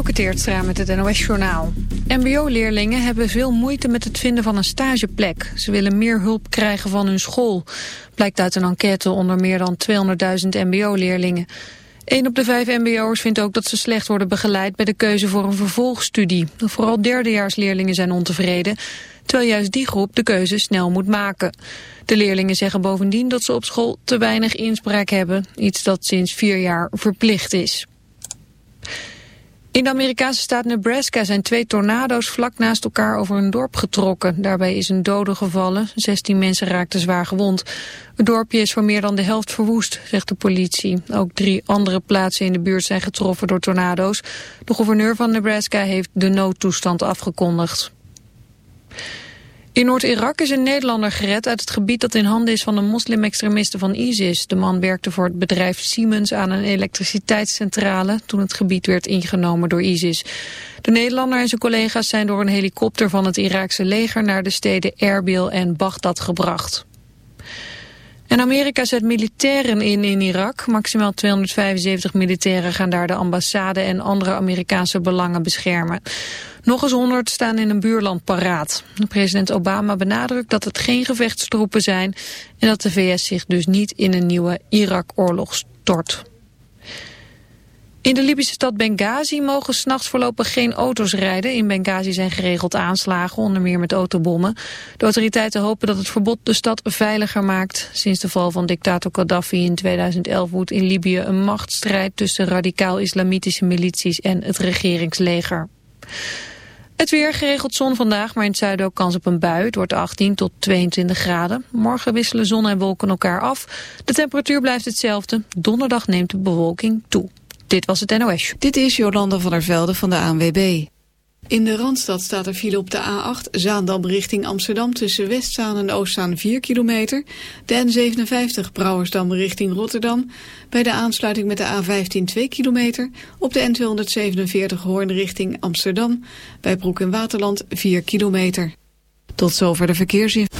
Dielke Teertstra met het NOS-journaal. MBO-leerlingen hebben veel moeite met het vinden van een stageplek. Ze willen meer hulp krijgen van hun school. Blijkt uit een enquête onder meer dan 200.000 MBO-leerlingen. Een op de vijf mbo'ers vindt ook dat ze slecht worden begeleid bij de keuze voor een vervolgstudie. Vooral derdejaarsleerlingen zijn ontevreden, terwijl juist die groep de keuze snel moet maken. De leerlingen zeggen bovendien dat ze op school te weinig inspraak hebben, iets dat sinds vier jaar verplicht is. In de Amerikaanse staat Nebraska zijn twee tornado's vlak naast elkaar over een dorp getrokken. Daarbij is een dode gevallen. 16 mensen raakten zwaar gewond. Het dorpje is voor meer dan de helft verwoest, zegt de politie. Ook drie andere plaatsen in de buurt zijn getroffen door tornado's. De gouverneur van Nebraska heeft de noodtoestand afgekondigd. In Noord-Irak is een Nederlander gered uit het gebied dat in handen is van de moslim-extremisten van ISIS. De man werkte voor het bedrijf Siemens aan een elektriciteitscentrale toen het gebied werd ingenomen door ISIS. De Nederlander en zijn collega's zijn door een helikopter van het Iraakse leger naar de steden Erbil en Bagdad gebracht. En Amerika zet militairen in in Irak. Maximaal 275 militairen gaan daar de ambassade en andere Amerikaanse belangen beschermen. Nog eens 100 staan in een buurland paraat. President Obama benadrukt dat het geen gevechtstroepen zijn... en dat de VS zich dus niet in een nieuwe Irak-oorlog stort. In de Libische stad Benghazi mogen s'nachts voorlopig geen auto's rijden. In Benghazi zijn geregeld aanslagen, onder meer met autobommen. De autoriteiten hopen dat het verbod de stad veiliger maakt. Sinds de val van dictator Gaddafi in 2011 woedt in Libië een machtsstrijd... tussen radicaal-islamitische milities en het regeringsleger. Het weer geregeld zon vandaag, maar in het zuiden ook kans op een bui. Het wordt 18 tot 22 graden. Morgen wisselen zon en wolken elkaar af. De temperatuur blijft hetzelfde. Donderdag neemt de bewolking toe. Dit was het NOS. Dit is Jolanda van der Velde van de ANWB. In de Randstad staat er file op de A8 Zaandam richting Amsterdam tussen Westzaan en Oostzaan 4 kilometer. De N57 Brouwersdam richting Rotterdam. Bij de aansluiting met de A15 2 kilometer. Op de N247 Hoorn richting Amsterdam. Bij Broek in Waterland 4 kilometer. Tot zover de verkeersinformatie.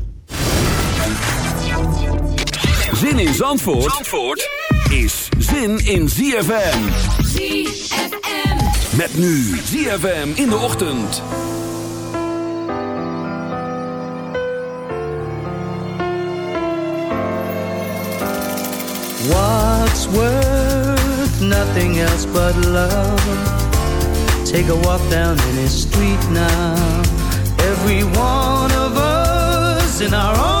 Zin in Zandvoort, Zandvoort is zin in ZFM. ZFM. Met nu ZFM in de ochtend. What's worth nothing else but love? Take a walk down any street now. Every one of us in our own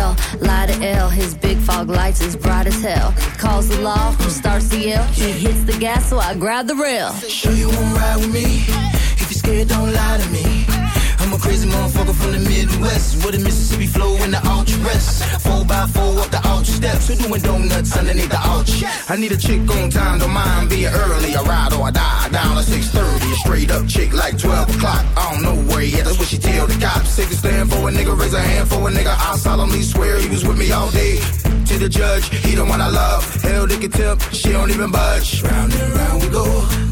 tell, lie to L. His big fog lights is bright as hell. Calls the law, starts to yell. He hits the gas, so I grab the rail. Sure you won't ride with me? If you're scared, don't lie to me crazy motherfucker from the Midwest. With a Mississippi flow in the arch rest. Four by four up the arch steps. Who doing donuts underneath the arch? I need a chick on time, don't mind being early. I ride or I die, down at 6.30. A straight up chick like 12 o'clock. I don't know where yet, that's what she tell the cops. Take a stand for a nigga, raise a hand for a nigga. I solemnly swear he was with me all day to the judge. He don't wanna love. Hell, they can. She don't even budge. Round and round we go.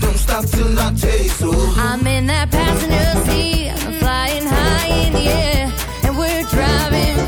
Don't stop till I taste. you. I'm in that passenger seat. I'm flying high in the air. And we're driving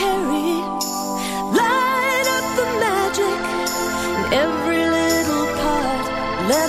carry. Light up the magic in every little part. Let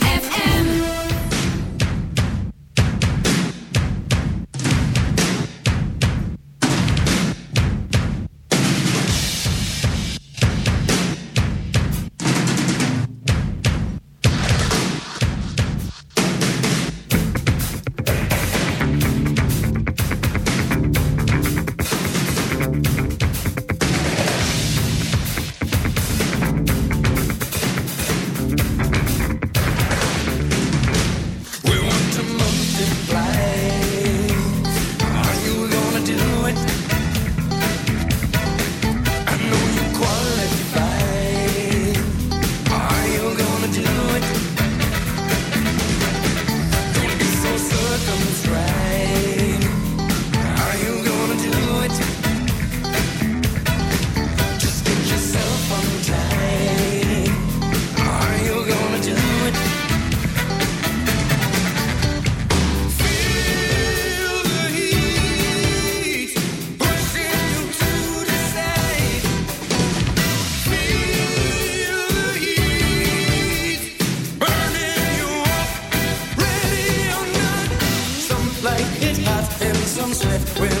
Swift. We're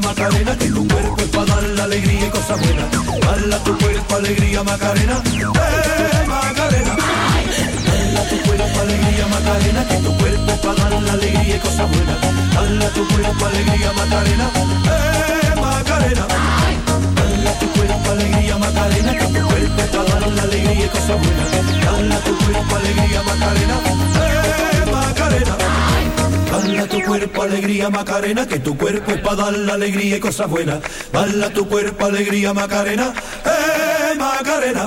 Macarena, que tu cuerpo es para dar la alegría y cosas buenas. Bala tu cuerpo alegría Macarena, eh Macarena. Bala tu cuerpo alegría Macarena, que tu cuerpo es para dar la alegría y cosas buenas. Bala tu cuerpo alegría Macarena, eh Macarena. Bala tu cuerpo alegría Macarena, que tu cuerpo es para dar la alegría y cosas buenas. Bala tu cuerpo alegría Macarena, eh Macarena. Bala tu cuerpo alegría Macarena, que tu cuerpo es para dar la alegría y cosas buenas. Bala tu cuerpo alegría Macarena, eh Macarena.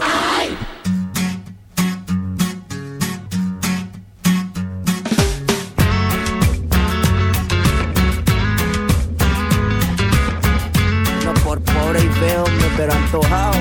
No por pobre y feo, pero antojado.